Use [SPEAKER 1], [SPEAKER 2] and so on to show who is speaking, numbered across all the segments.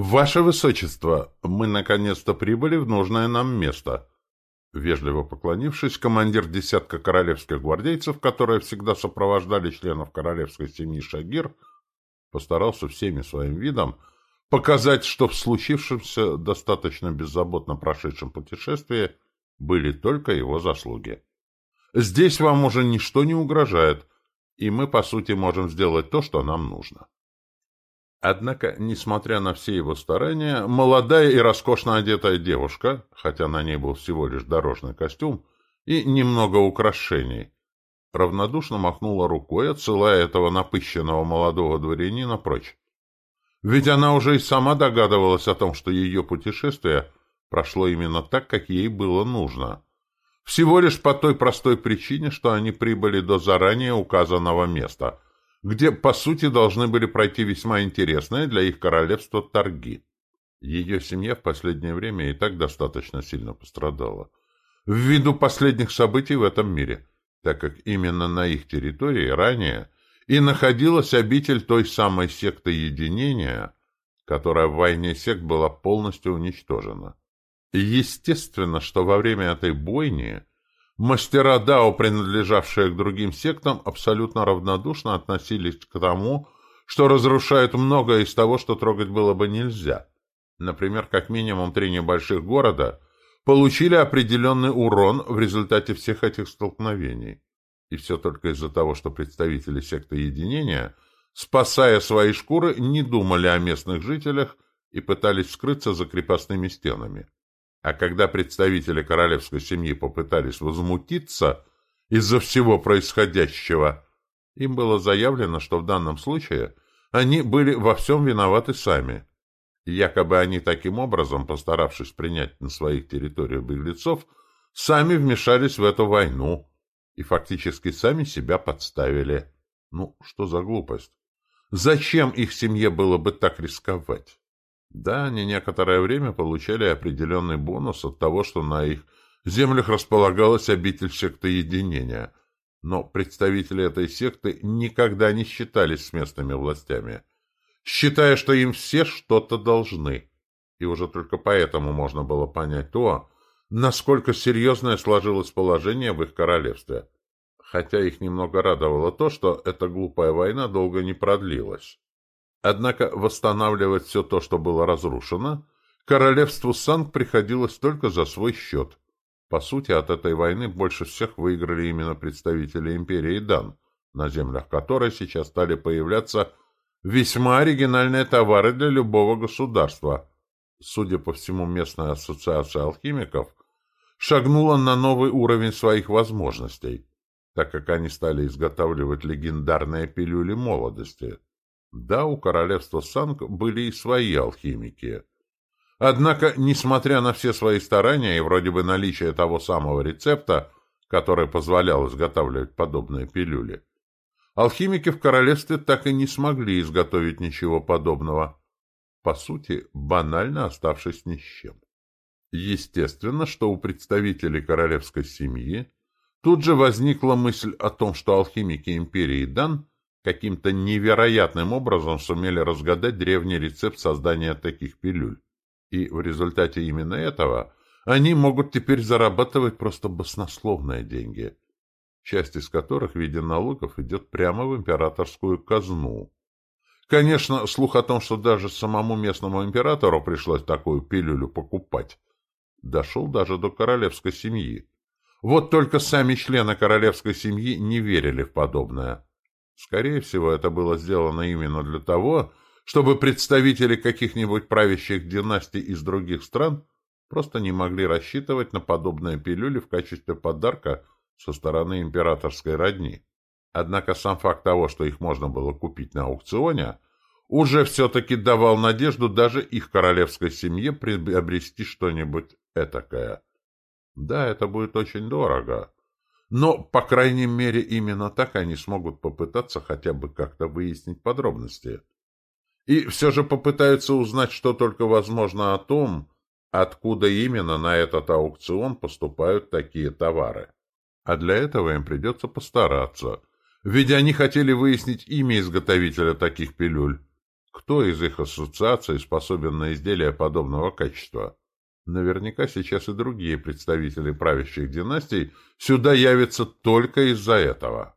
[SPEAKER 1] «Ваше Высочество, мы наконец-то прибыли в нужное нам место». Вежливо поклонившись, командир десятка королевских гвардейцев, которые всегда сопровождали членов королевской семьи Шагир, постарался всеми своим видом показать, что в случившемся достаточно беззаботно прошедшем путешествии были только его заслуги. Здесь вам уже ничто не угрожает, и мы, по сути, можем сделать то, что нам нужно. Однако, несмотря на все его старания, молодая и роскошно одетая девушка, хотя на ней был всего лишь дорожный костюм и немного украшений, равнодушно махнула рукой, отсылая этого напыщенного молодого дворянина прочь. Ведь она уже и сама догадывалась о том, что ее путешествие прошло именно так, как ей было нужно. Всего лишь по той простой причине, что они прибыли до заранее указанного места — где, по сути, должны были пройти весьма интересные для их королевства торги. Ее семья в последнее время и так достаточно сильно пострадала. Ввиду последних событий в этом мире, так как именно на их территории ранее и находилась обитель той самой секты единения, которая в войне сект была полностью уничтожена. Естественно, что во время этой бойни Мастера Дао, принадлежавшие к другим сектам, абсолютно равнодушно относились к тому, что разрушают многое из того, что трогать было бы нельзя. Например, как минимум три небольших города получили определенный урон в результате всех этих столкновений. И все только из-за того, что представители секты единения, спасая свои шкуры, не думали о местных жителях и пытались скрыться за крепостными стенами. А когда представители королевской семьи попытались возмутиться из-за всего происходящего, им было заявлено, что в данном случае они были во всем виноваты сами. якобы они таким образом, постаравшись принять на своих территориях беглецов, сами вмешались в эту войну и фактически сами себя подставили. Ну, что за глупость? Зачем их семье было бы так рисковать? Да, они некоторое время получали определенный бонус от того, что на их землях располагалась обитель секты единения, но представители этой секты никогда не считались с местными властями, считая, что им все что-то должны. И уже только поэтому можно было понять то, насколько серьезное сложилось положение в их королевстве. Хотя их немного радовало то, что эта глупая война долго не продлилась. Однако восстанавливать все то, что было разрушено, королевству Санг приходилось только за свой счет. По сути, от этой войны больше всех выиграли именно представители империи Дан, на землях которой сейчас стали появляться весьма оригинальные товары для любого государства. Судя по всему, местная ассоциация алхимиков шагнула на новый уровень своих возможностей, так как они стали изготавливать легендарные пилюли молодости – да, у королевства Санг были и свои алхимики. Однако, несмотря на все свои старания и вроде бы наличие того самого рецепта, который позволял изготавливать подобные пилюли, алхимики в королевстве так и не смогли изготовить ничего подобного, по сути, банально оставшись ни с чем. Естественно, что у представителей королевской семьи тут же возникла мысль о том, что алхимики империи Дан – каким-то невероятным образом сумели разгадать древний рецепт создания таких пилюль. И в результате именно этого они могут теперь зарабатывать просто баснословные деньги, часть из которых в виде налогов идет прямо в императорскую казну. Конечно, слух о том, что даже самому местному императору пришлось такую пилюлю покупать, дошел даже до королевской семьи. Вот только сами члены королевской семьи не верили в подобное. Скорее всего, это было сделано именно для того, чтобы представители каких-нибудь правящих династий из других стран просто не могли рассчитывать на подобные пилюли в качестве подарка со стороны императорской родни. Однако сам факт того, что их можно было купить на аукционе, уже все-таки давал надежду даже их королевской семье приобрести что-нибудь этакое. Да, это будет очень дорого, но, по крайней мере, именно так они смогут попытаться хотя бы как-то выяснить подробности. И все же попытаются узнать, что только возможно о том, откуда именно на этот аукцион поступают такие товары. А для этого им придется постараться, ведь они хотели выяснить имя изготовителя таких пилюль. кто из их ассоциаций способен на изделия подобного качества. Наверняка сейчас и другие представители правящих династий сюда явятся только из-за этого.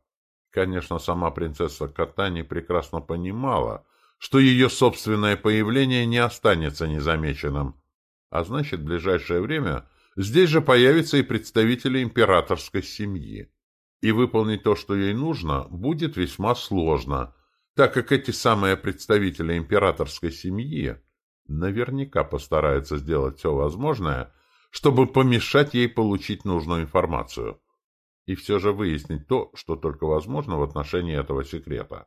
[SPEAKER 1] Конечно, сама принцесса Катани прекрасно понимала, что ее собственное появление не останется незамеченным, а значит, в ближайшее время здесь же появятся и представители императорской семьи. И выполнить то, что ей нужно, будет весьма сложно, так как эти самые представители императорской семьи наверняка постараются сделать все возможное, чтобы помешать ей получить нужную информацию и все же выяснить то, что только возможно в отношении этого секрета.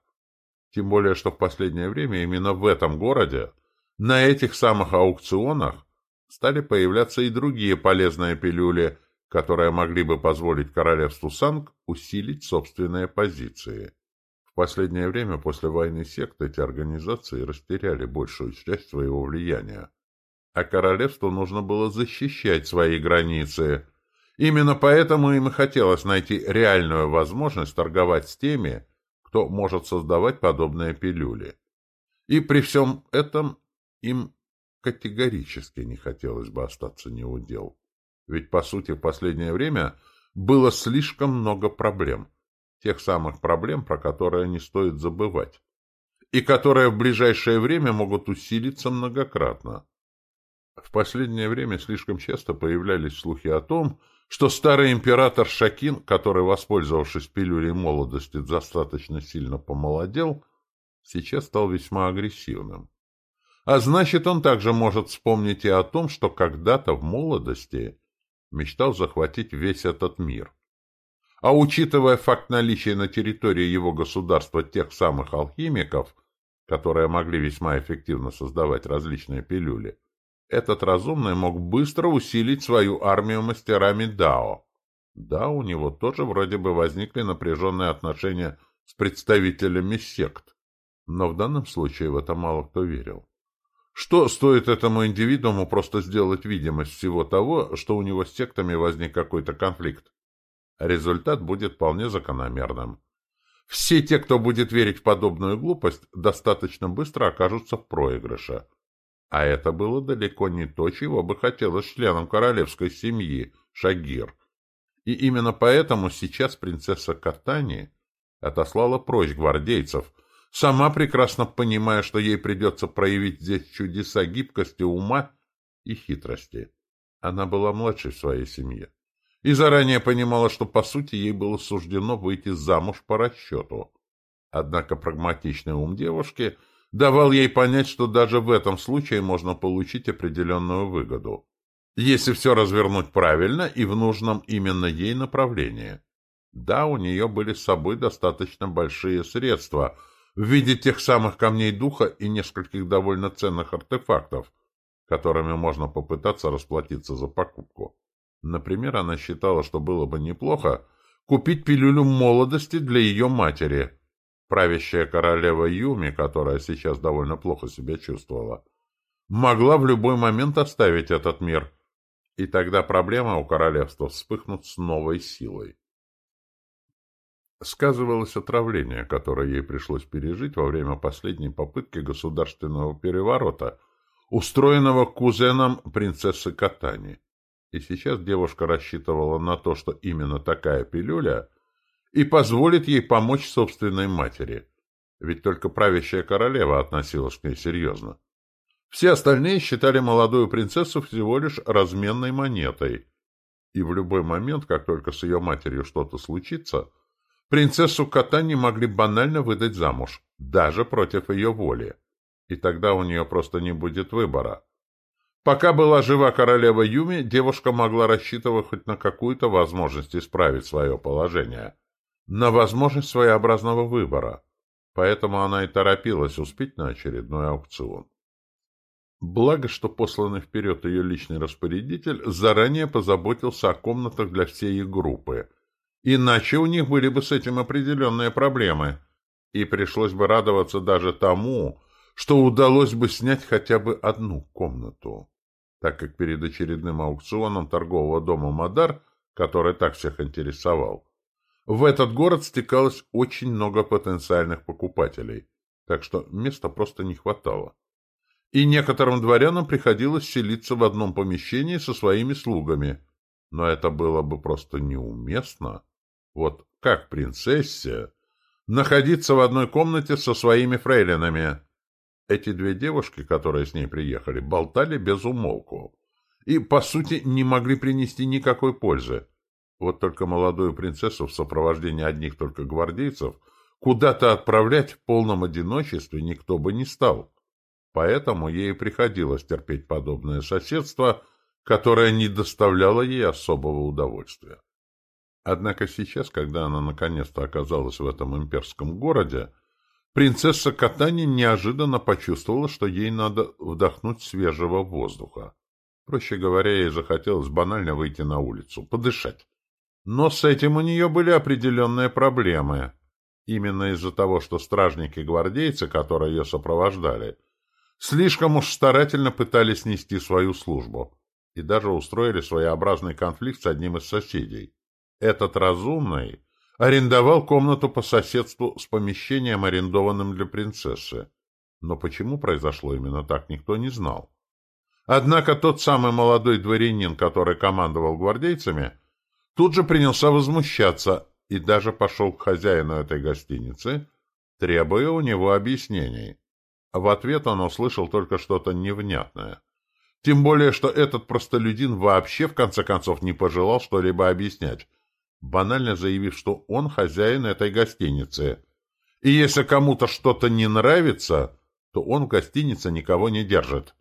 [SPEAKER 1] Тем более, что в последнее время именно в этом городе, на этих самых аукционах, стали появляться и другие полезные пилюли, которые могли бы позволить королевству Санг усилить собственные позиции. Последнее время после войны сект эти организации растеряли большую часть своего влияния, а королевству нужно было защищать свои границы – Именно поэтому им и хотелось найти реальную возможность торговать с теми, кто может создавать подобные пилюли. И при всем этом им категорически не хотелось бы остаться неудел. Ведь, по сути, в последнее время было слишком много проблем. Тех самых проблем, про которые не стоит забывать. И которые в ближайшее время могут усилиться многократно. В последнее время слишком часто появлялись слухи о том, что старый император Шакин, который, воспользовавшись пилюлей молодости, достаточно сильно помолодел, сейчас стал весьма агрессивным. А значит, он также может вспомнить и о том, что когда-то в молодости мечтал захватить весь этот мир. А учитывая факт наличия на территории его государства тех самых алхимиков, которые могли весьма эффективно создавать различные пилюли, этот разумный мог быстро усилить свою армию мастерами Дао. Да, у него тоже вроде бы возникли напряженные отношения с представителями сект. Но в данном случае в это мало кто верил. Что стоит этому индивидууму просто сделать видимость всего того, что у него с сектами возник какой-то конфликт? Результат будет вполне закономерным. Все те, кто будет верить в подобную глупость, достаточно быстро окажутся в проигрыше. А это было далеко не то, чего бы хотелось членам королевской семьи, Шагир. И именно поэтому сейчас принцесса Катани отослала прочь гвардейцев, сама прекрасно понимая, что ей придется проявить здесь чудеса гибкости ума и хитрости. Она была младшей в своей семье и заранее понимала, что, по сути, ей было суждено выйти замуж по расчету. Однако прагматичный ум девушки — давал ей понять, что даже в этом случае можно получить определенную выгоду, если все развернуть правильно и в нужном именно ей направлении. Да, у нее были с собой достаточно большие средства в виде тех самых камней духа и нескольких довольно ценных артефактов, которыми можно попытаться расплатиться за покупку. Например, она считала, что было бы неплохо купить пилюлю молодости для ее матери – Правящая королева Юми, которая сейчас довольно плохо себя чувствовала, могла в любой момент оставить этот мир, и тогда проблема у королевства вспыхнут с новой силой. Сказывалось отравление, которое ей пришлось пережить во время последней попытки государственного переворота, устроенного кузеном принцессы Катани. И сейчас девушка рассчитывала на то, что именно такая пилюля и позволит ей помочь собственной матери. Ведь только правящая королева относилась к ней серьезно. Все остальные считали молодую принцессу всего лишь разменной монетой. И в любой момент, как только с ее матерью что-то случится, принцессу Катани могли банально выдать замуж, даже против ее воли. И тогда у нее просто не будет выбора. Пока была жива королева Юми, девушка могла рассчитывать хоть на какую-то возможность исправить свое положение на возможность своеобразного выбора, поэтому она и торопилась успеть на очередной аукцион. Благо, что посланный вперед ее личный распорядитель заранее позаботился о комнатах для всей их группы, иначе у них были бы с этим определенные проблемы, и пришлось бы радоваться даже тому, что удалось бы снять хотя бы одну комнату, так как перед очередным аукционом торгового дома «Мадар», который так всех интересовал, в этот город стекалось очень много потенциальных покупателей. так что места просто не хватало. И некоторым дворянам приходилось селиться в одном помещении со своими слугами. Но это было бы просто неуместно. Вот как принцессе находиться в одной комнате со своими фрейлинами? Эти две девушки, которые с ней приехали, болтали без умолку. И, по сути, не могли принести никакой пользы. Вот только молодую принцессу в сопровождении одних только гвардейцев куда-то отправлять в полном одиночестве никто бы не стал. Поэтому ей приходилось терпеть подобное соседство, которое не доставляло ей особого удовольствия. Однако сейчас, когда она наконец-то оказалась в этом имперском городе, принцесса Катани неожиданно почувствовала, что ей надо вдохнуть свежего воздуха. Проще говоря, ей захотелось банально выйти на улицу, подышать. Но с этим у нее были определенные проблемы. Именно из-за того, что стражники-гвардейцы, которые ее сопровождали, слишком уж старательно пытались нести свою службу и даже устроили своеобразный конфликт с одним из соседей. Этот разумный арендовал комнату по соседству с помещением, арендованным для принцессы. Но почему произошло именно так, никто не знал. Однако тот самый молодой дворянин, который командовал гвардейцами, тут же принялся возмущаться и даже пошел к хозяину этой гостиницы, требуя у него объяснений. В ответ он услышал только что-то невнятное. Тем более, что этот простолюдин вообще, в конце концов, не пожелал что-либо объяснять, банально заявив, что он хозяин этой гостиницы. И если кому-то что-то не нравится, то он в гостинице никого не держит.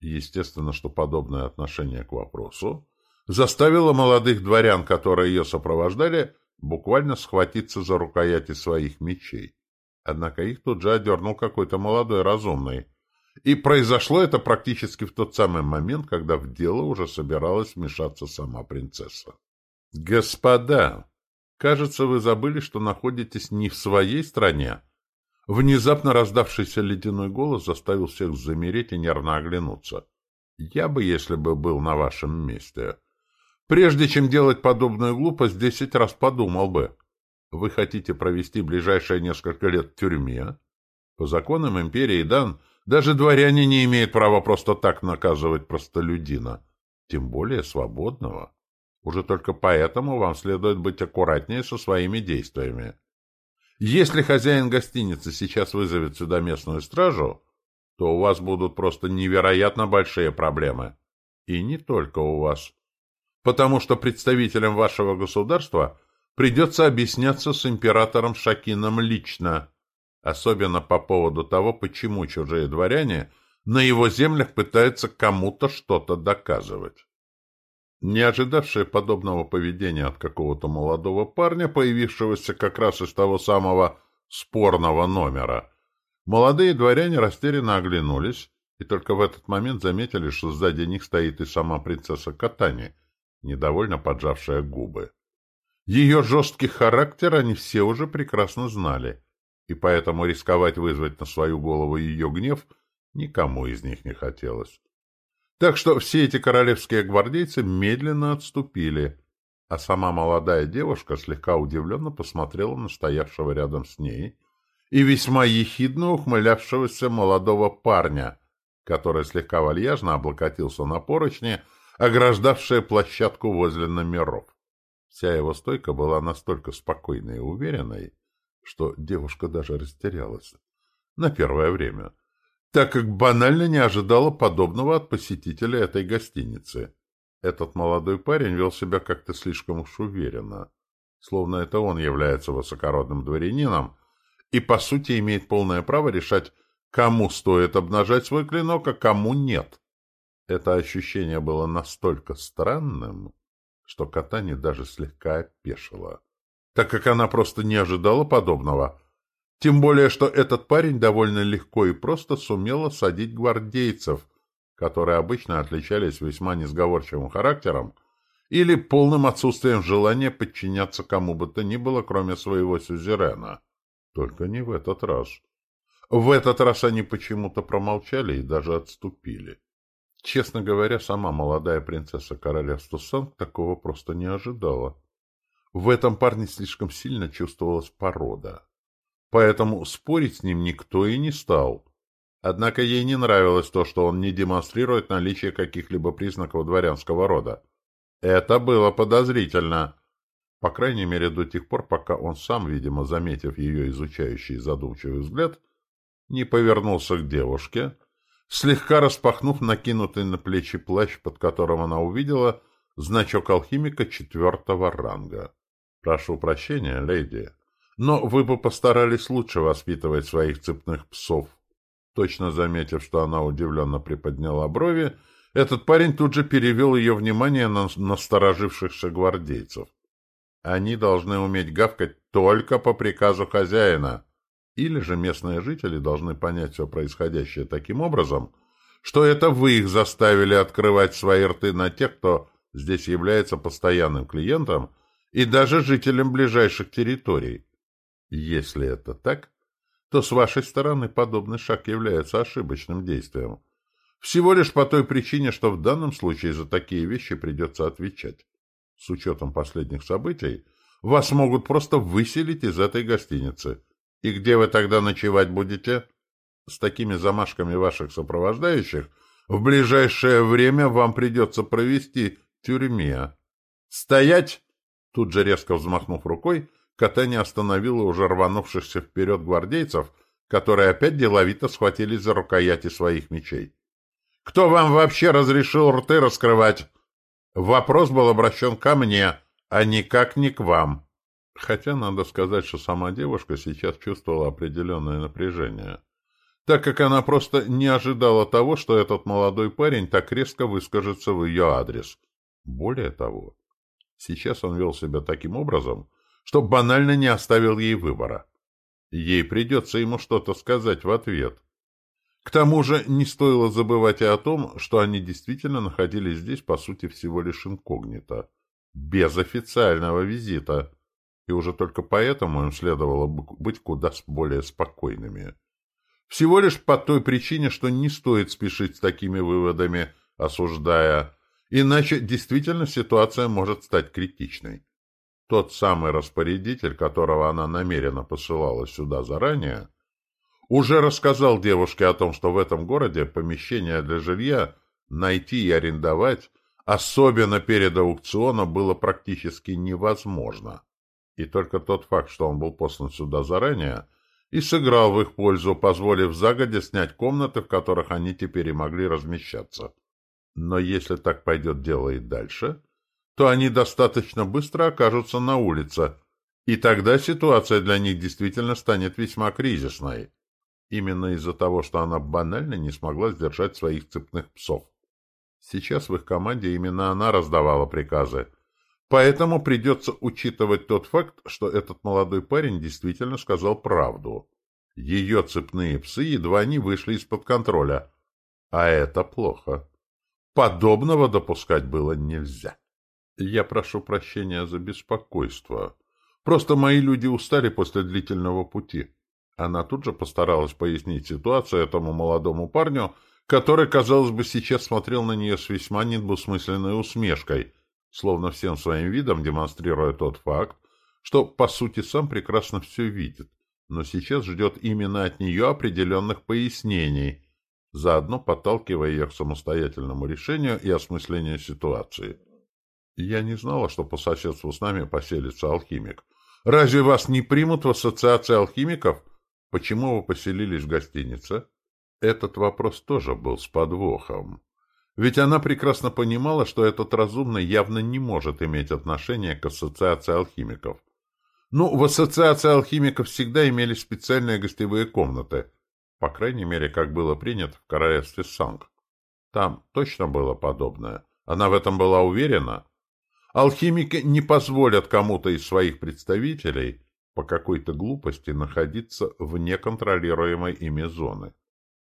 [SPEAKER 1] Естественно, что подобное отношение к вопросу заставила молодых дворян, которые ее сопровождали, буквально схватиться за рукояти своих мечей. Однако их тут же одернул какой-то молодой разумный. И произошло это практически в тот самый момент, когда в дело уже собиралась вмешаться сама принцесса. «Господа, кажется, вы забыли, что находитесь не в своей стране». Внезапно раздавшийся ледяной голос заставил всех замереть и нервно оглянуться. «Я бы, если бы был на вашем месте, Прежде чем делать подобную глупость, десять раз подумал бы. Вы хотите провести ближайшие несколько лет в тюрьме? По законам империи Дан даже дворяне не имеют права просто так наказывать простолюдина, тем более свободного. Уже только поэтому вам следует быть аккуратнее со своими действиями. Если хозяин гостиницы сейчас вызовет сюда местную стражу, то у вас будут просто невероятно большие проблемы. И не только у вас потому что представителям вашего государства придется объясняться с императором Шакином лично, особенно по поводу того, почему чужие дворяне на его землях пытаются кому-то что-то доказывать. Не ожидавшие подобного поведения от какого-то молодого парня, появившегося как раз из того самого спорного номера, молодые дворяне растерянно оглянулись и только в этот момент заметили, что сзади них стоит и сама принцесса Катани — недовольно поджавшая губы. Ее жесткий характер они все уже прекрасно знали, и поэтому рисковать вызвать на свою голову ее гнев никому из них не хотелось. Так что все эти королевские гвардейцы медленно отступили, а сама молодая девушка слегка удивленно посмотрела на стоявшего рядом с ней и весьма ехидно ухмылявшегося молодого парня, который слегка вальяжно облокотился на поручни, ограждавшая площадку возле номеров. Вся его стойка была настолько спокойной и уверенной, что девушка даже растерялась. На первое время. Так как банально не ожидала подобного от посетителя этой гостиницы. Этот молодой парень вел себя как-то слишком уж уверенно. Словно это он является высокородным дворянином и, по сути, имеет полное право решать, кому стоит обнажать свой клинок, а кому нет. Это ощущение было настолько странным, что Катани даже слегка опешила, так как она просто не ожидала подобного. Тем более, что этот парень довольно легко и просто сумел осадить гвардейцев, которые обычно отличались весьма несговорчивым характером или полным отсутствием желания подчиняться кому бы то ни было, кроме своего сюзерена. Только не в этот раз. В этот раз они почему-то промолчали и даже отступили. Честно говоря, сама молодая принцесса королевства Санг такого просто не ожидала. В этом парне слишком сильно чувствовалась порода. Поэтому спорить с ним никто и не стал. Однако ей не нравилось то, что он не демонстрирует наличие каких-либо признаков дворянского рода. Это было подозрительно. По крайней мере, до тех пор, пока он сам, видимо, заметив ее изучающий задумчивый взгляд, не повернулся к девушке, слегка распахнув накинутый на плечи плащ, под которым она увидела значок алхимика четвертого ранга. «Прошу прощения, леди, но вы бы постарались лучше воспитывать своих цепных псов». Точно заметив, что она удивленно приподняла брови, этот парень тут же перевел ее внимание на насторожившихся гвардейцев. Они должны уметь гавкать только по приказу хозяина. Или же местные жители должны понять все происходящее таким образом, что это вы их заставили открывать свои рты на тех, кто здесь является постоянным клиентом и даже жителем ближайших территорий. Если это так, то с вашей стороны подобный шаг является ошибочным действием. Всего лишь по той причине, что в данном случае за такие вещи придется отвечать. С учетом последних событий, вас могут просто выселить из этой гостиницы. И где вы тогда ночевать будете? С такими замашками ваших сопровождающих в ближайшее время вам придется провести в тюрьме. «Стоять!» Тут же резко взмахнув рукой, Катани остановила уже рванувшихся вперед гвардейцев, которые опять деловито схватились за рукояти своих мечей. Кто вам вообще разрешил рты раскрывать? Вопрос был обращен ко мне, а никак не к вам. Хотя надо сказать, что сама девушка сейчас чувствовала определенное напряжение, так как она просто не ожидала того, что этот молодой парень так резко выскажется в ее адрес. Более того, сейчас он вел себя таким образом, что банально не оставил ей выбора. Ей придется ему что-то сказать в ответ. К тому же не стоило забывать и о том, что они действительно находились здесь, по сути, всего лишь инкогнито, без официального визита, и уже только поэтому им следовало быть куда более спокойными. Всего лишь по той причине, что не стоит спешить с такими выводами, осуждая, иначе действительно ситуация может стать критичной. Тот самый распорядитель, которого она намеренно посылала сюда заранее, уже рассказал девушке о том, что в этом городе помещение для жилья найти и арендовать, особенно перед аукционом, было практически невозможно. И только тот факт, что он был послан сюда заранее, и сыграл в их пользу, позволив загодя снять комнаты, в которых они теперь и могли размещаться. Но если так пойдет дело и дальше, то они достаточно быстро окажутся на улице, и тогда ситуация для них действительно станет весьма кризисной. Именно из-за того, что она банально не смогла сдержать своих цепных псов. Сейчас в их команде именно она раздавала приказы. Поэтому придется учитывать тот факт, что этот молодой парень действительно сказал правду. Ее цепные псы едва не вышли из-под контроля. А это плохо. Подобного допускать было нельзя. Я прошу прощения за беспокойство. Просто мои люди устали после длительного пути. Она тут же постаралась пояснить ситуацию этому молодому парню, который, казалось бы, сейчас смотрел на нее с весьма недвусмысленной усмешкой, словно всем своим видом демонстрируя тот факт, что, по сути, сам прекрасно все видит, но сейчас ждет именно от нее определенных пояснений, заодно подталкивая ее к самостоятельному решению и осмыслению ситуации. Я не знала, что по соседству с нами поселится алхимик. Разве вас не примут в ассоциации алхимиков? Почему вы поселились в гостинице? Этот вопрос тоже был с подвохом. Ведь она прекрасно понимала, что этот разумный явно не может иметь отношения к ассоциации алхимиков. Ну, в ассоциации алхимиков всегда имелись специальные гостевые комнаты. По крайней мере, как было принято в королевстве Санг. Там точно было подобное. Она в этом была уверена. Алхимики не позволят кому-то из своих представителей по какой-то глупости находиться в неконтролируемой ими зоны.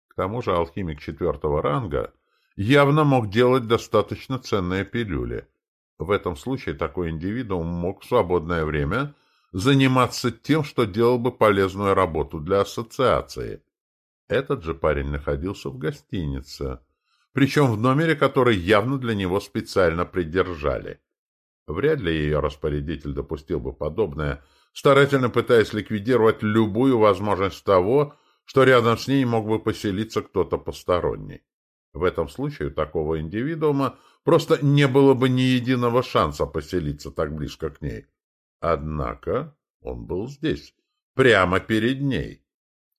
[SPEAKER 1] К тому же алхимик четвертого ранга явно мог делать достаточно ценные пилюли. В этом случае такой индивидуум мог в свободное время заниматься тем, что делал бы полезную работу для ассоциации. Этот же парень находился в гостинице, причем в номере, который явно для него специально придержали. Вряд ли ее распорядитель допустил бы подобное, старательно пытаясь ликвидировать любую возможность того, что рядом с ней мог бы поселиться кто-то посторонний. В этом случае у такого индивидуума просто не было бы ни единого шанса поселиться так близко к ней. Однако он был здесь, прямо перед ней.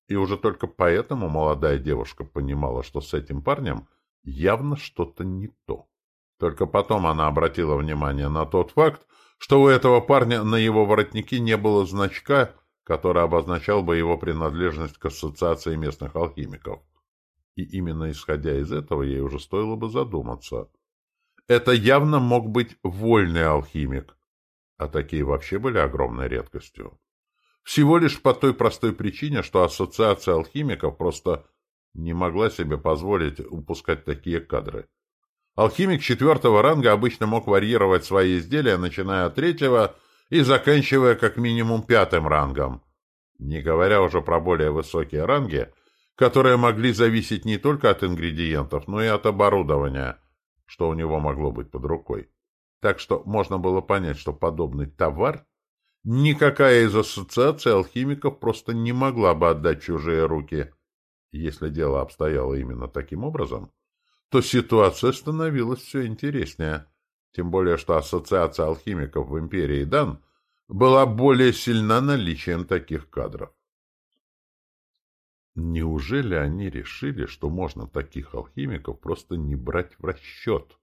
[SPEAKER 1] И уже только поэтому молодая девушка понимала, что с этим парнем явно что-то не то. Только потом она обратила внимание на тот факт, что у этого парня на его воротнике не было значка, который обозначал бы его принадлежность к ассоциации местных алхимиков. И именно исходя из этого ей уже стоило бы задуматься. Это явно мог быть вольный алхимик, а такие вообще были огромной редкостью. Всего лишь по той простой причине, что ассоциация алхимиков просто не могла себе позволить упускать такие кадры. Алхимик четвертого ранга обычно мог варьировать свои изделия, начиная от третьего и заканчивая как минимум пятым рангом. Не говоря уже про более высокие ранги, которые могли зависеть не только от ингредиентов, но и от оборудования, что у него могло быть под рукой. Так что можно было понять, что подобный товар никакая из ассоциаций алхимиков просто не могла бы отдать чужие руки. Если дело обстояло именно таким образом, то ситуация становилась все интереснее. Тем более, что ассоциация алхимиков в империи Дан была более сильна наличием таких кадров. Неужели они решили, что можно таких алхимиков просто не брать в расчет?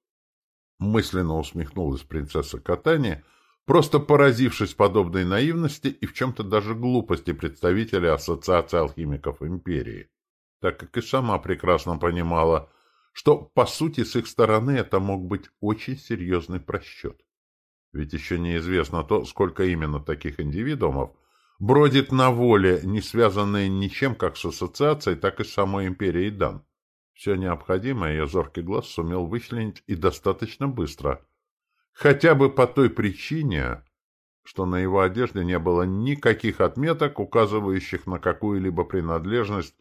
[SPEAKER 1] Мысленно усмехнулась принцесса Катани, просто поразившись подобной наивности и в чем-то даже глупости представителей Ассоциации алхимиков империи, так как и сама прекрасно понимала, что, по сути, с их стороны это мог быть очень серьезный просчет. Ведь еще неизвестно то, сколько именно таких индивидуумов бродит на воле, не связанные ничем как с ассоциацией, так и с самой империей Дан. Все необходимое ее зоркий глаз сумел вычленить и достаточно быстро. Хотя бы по той причине, что на его одежде не было никаких отметок, указывающих на какую-либо принадлежность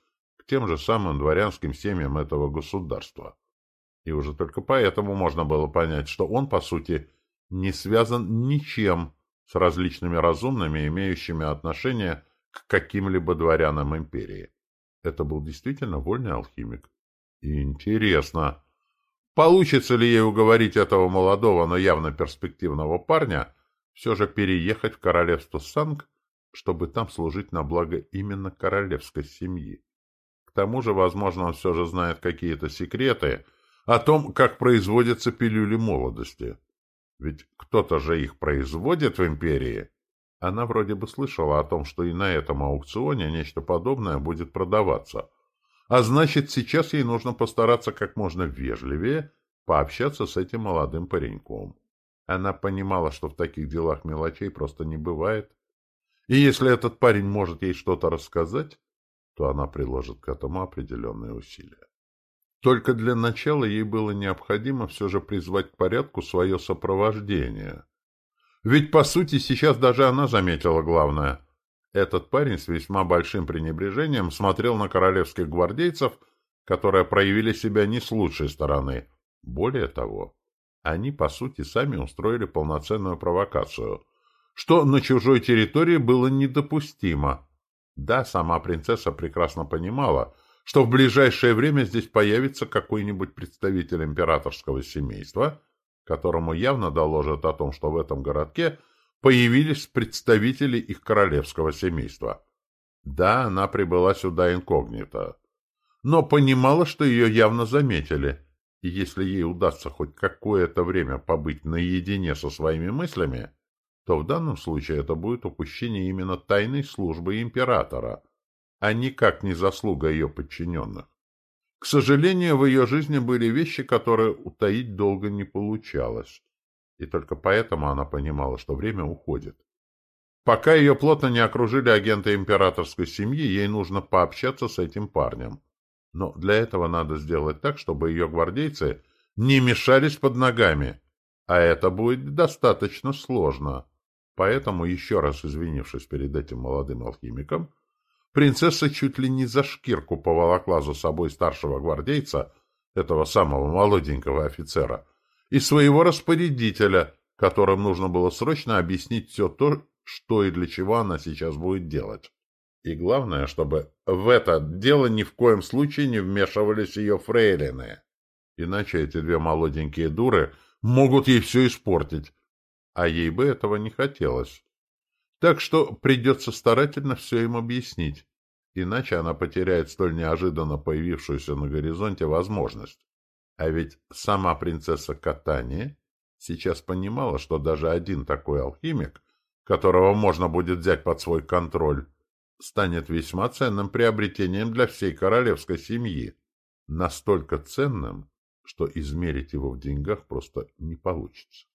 [SPEAKER 1] тем же самым дворянским семьям этого государства. И уже только поэтому можно было понять, что он, по сути, не связан ничем с различными разумными, имеющими отношение к каким-либо дворянам империи. Это был действительно вольный алхимик. Интересно, получится ли ей уговорить этого молодого, но явно перспективного парня все же переехать в королевство Санг, чтобы там служить на благо именно королевской семьи? К тому же, возможно, он все же знает какие-то секреты о том, как производятся пилюли молодости. Ведь кто-то же их производит в империи. Она вроде бы слышала о том, что и на этом аукционе нечто подобное будет продаваться. А значит, сейчас ей нужно постараться как можно вежливее пообщаться с этим молодым пареньком. Она понимала, что в таких делах мелочей просто не бывает. И если этот парень может ей что-то рассказать, то она приложит к этому определенные усилия. Только для начала ей было необходимо все же призвать к порядку свое сопровождение. Ведь, по сути, сейчас даже она заметила главное. Этот парень с весьма большим пренебрежением смотрел на королевских гвардейцев, которые проявили себя не с лучшей стороны. Более того, они, по сути, сами устроили полноценную провокацию, что на чужой территории было недопустимо. Да, сама принцесса прекрасно понимала – что в ближайшее время здесь появится какой-нибудь представитель императорского семейства, которому явно доложат о том, что в этом городке появились представители их королевского семейства. Да, она прибыла сюда инкогнито, но понимала, что ее явно заметили, и если ей удастся хоть какое-то время побыть наедине со своими мыслями, то в данном случае это будет упущение именно тайной службы императора – а никак не заслуга ее подчиненных. К сожалению, в ее жизни были вещи, которые утаить долго не получалось, и только поэтому она понимала, что время уходит. Пока ее плотно не окружили агенты императорской семьи, ей нужно пообщаться с этим парнем. Но для этого надо сделать так, чтобы ее гвардейцы не мешались под ногами, а это будет достаточно сложно. Поэтому, еще раз извинившись перед этим молодым алхимиком, Принцесса чуть ли не за шкирку поволокла за собой старшего гвардейца, этого самого молоденького офицера, и своего распорядителя, которым нужно было срочно объяснить все то, что и для чего она сейчас будет делать. И главное, чтобы в это дело ни в коем случае не вмешивались ее фрейлины. Иначе эти две молоденькие дуры могут ей все испортить. А ей бы этого не хотелось. Так что придется старательно все им объяснить. Иначе она потеряет столь неожиданно появившуюся на горизонте возможность. А ведь сама принцесса Катани сейчас понимала, что даже один такой алхимик, которого можно будет взять под свой контроль, станет весьма ценным приобретением для всей королевской семьи. Настолько ценным, что измерить его в деньгах просто не получится.